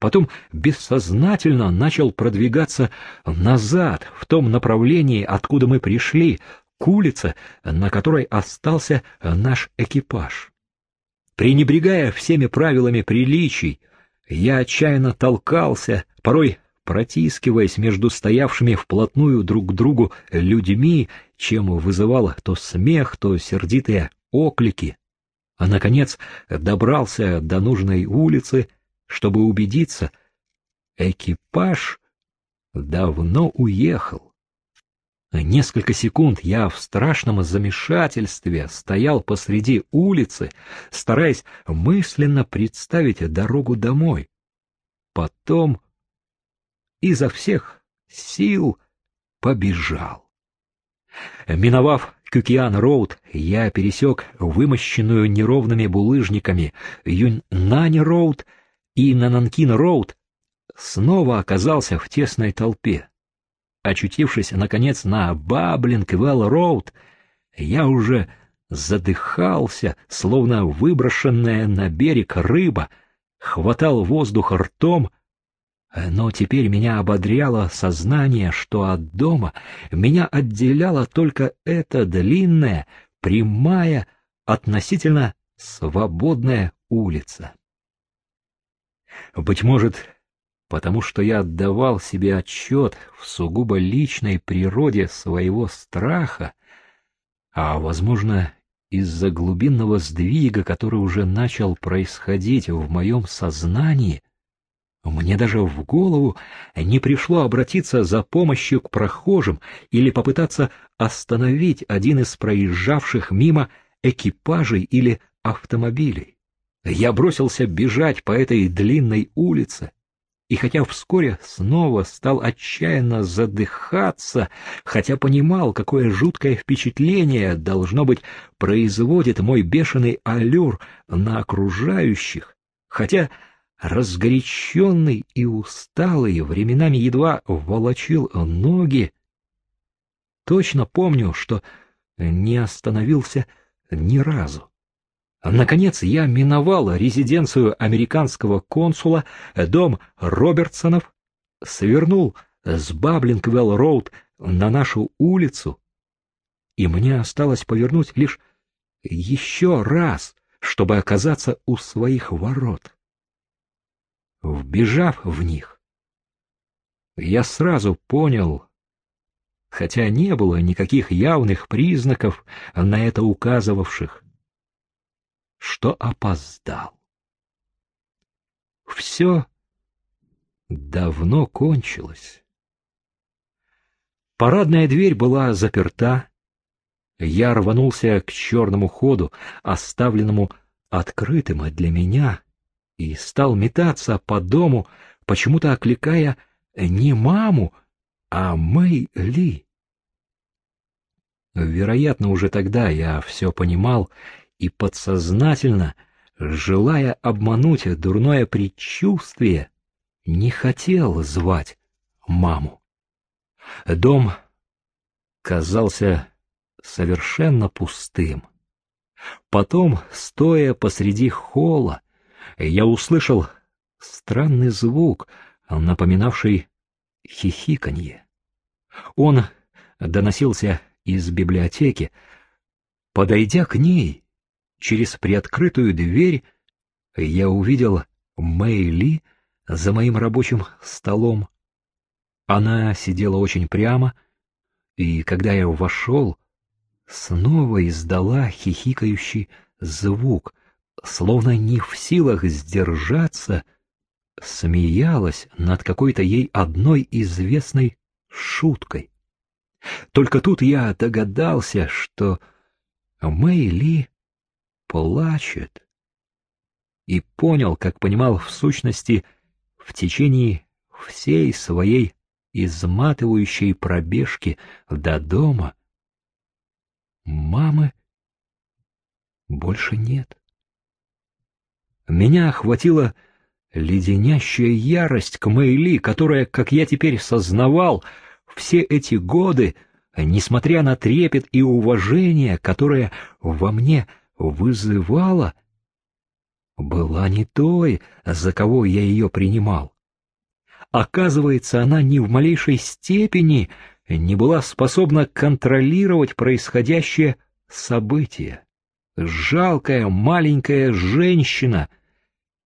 потом бессознательно начал продвигаться назад, в том направлении, откуда мы пришли, к улице, на которой остался наш экипаж. Пренебрегая всеми правилами приличий, я отчаянно толкался, порой протискиваясь между стоявшими вплотную друг к другу людьми, чем вызывал то смех, то сердитые оклики, а, наконец, добрался до нужной улицы, чтобы убедиться, экипаж давно уехал. Несколько секунд я в страшном замешательстве стоял посреди улицы, стараясь мысленно представить дорогу домой. Потом изо всех сил побежал. Миновав Кюкиан-роуд, я пересек вымощенную неровными булыжниками Юньнань-роуд и на Нанкин-роуд, снова оказался в тесной толпе. Очутившись, наконец, на Баблинг-Велл-роуд, я уже задыхался, словно выброшенная на берег рыба, хватал воздух ртом но теперь меня ободряло сознание, что от дома меня отделяла только эта длинная, прямая, относительно свободная улица. Быть может, потому что я отдавал себе отчет в сугубо личной природе своего страха, а, возможно, из-за глубинного сдвига, который уже начал происходить в моем сознании, мне даже в голову не пришло обратиться за помощью к прохожим или попытаться остановить один из проезжавших мимо экипажей или автомобилей. Я бросился бежать по этой длинной улице, и хотя вскоре снова стал отчаянно задыхаться, хотя понимал, какое жуткое впечатление, должно быть, производит мой бешеный аллюр на окружающих, хотя разгоряченный и усталый, временами едва волочил ноги. Точно помню, что не остановился ни разу. Наконец я миновал резиденцию американского консула, дом Робертсонов, свернул с Баблингвелл-роуд на нашу улицу, и мне осталось повернуть лишь еще раз, чтобы оказаться у своих ворот вбежав в них. Я сразу понял, хотя не было никаких явных признаков, на это указывавших, что опоздал. Все давно кончилось. Парадная дверь была заперта. Я рванулся к черному ходу, оставленному открытым для меня, и стал метаться по дому, почему-то окликая не маму, а Мэй Ли. Вероятно, уже тогда я все понимал и подсознательно, желая обмануть дурное предчувствие, не хотел звать маму. Дом казался совершенно пустым. Потом, стоя посреди холла, я услышал странный звук, напоминавший хихиканье. Он доносился из библиотеки. Подойдя к ней, через приоткрытую дверь, я увидел Мэйли за моим рабочим столом. Она сидела очень прямо, и когда я вошел, снова издала хихикающий звук, словно не в силах сдержаться, смеялась над какой-то ей одной известной шуткой. Только тут я догадался, что Мэйли плачет, и понял, как понимал в сущности, в течение всей своей изматывающей пробежки до дома мамы больше нет. Меня охватила леденящая ярость к Мэйли, которая, как я теперь сознавал, все эти годы, несмотря на трепет и уважение, которое во мне вызывало, была не той, за кого я ее принимал. Оказывается, она ни в малейшей степени не была способна контролировать происходящее событие. Жалкая маленькая женщина,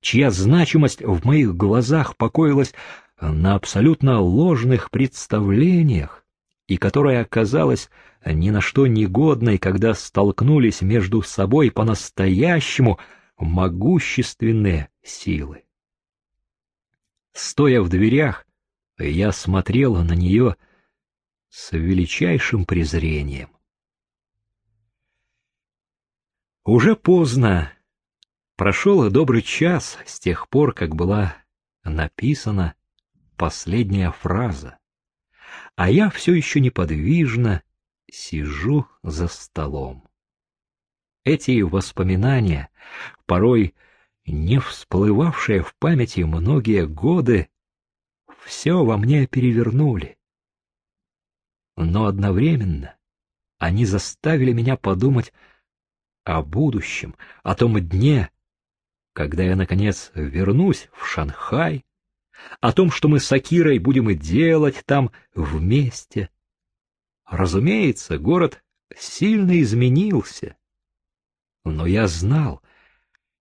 чья значимость в моих глазах покоилась на абсолютно ложных представлениях, и которая оказалась ни на что негодной, когда столкнулись между собой по-настоящему могущественные силы. Стоя в дверях, я смотрела на нее с величайшим презрением. Уже поздно. Прошел добрый час с тех пор, как была написана последняя фраза, а я все еще неподвижно сижу за столом. Эти воспоминания, порой не всплывавшие в памяти многие годы, все во мне перевернули. Но одновременно они заставили меня подумать о будущем, о том дне, когда я, наконец, вернусь в Шанхай, о том, что мы с Акирой будем делать там вместе. Разумеется, город сильно изменился. Но я знал,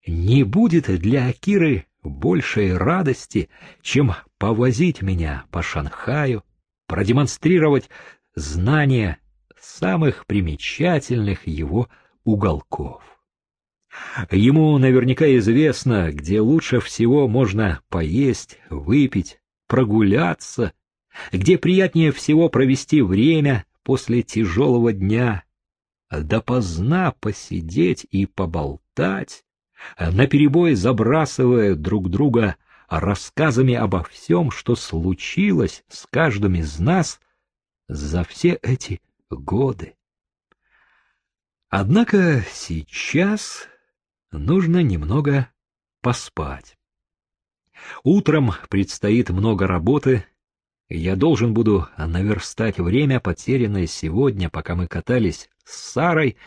не будет для Акиры большей радости, чем повозить меня по Шанхаю, продемонстрировать знания самых примечательных его уголков. Ему наверняка известно, где лучше всего можно поесть, выпить, прогуляться, где приятнее всего провести время после тяжелого дня, допоздна посидеть и поболтать, наперебой забрасывая друг друга рассказами обо всем, что случилось с каждым из нас за все эти годы. Однако сейчас нужно немного поспать. Утром предстоит много работы. Я должен буду наверстать время, потерянное сегодня, пока мы катались с Сарой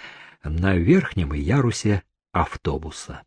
на верхнем ярусе автобуса.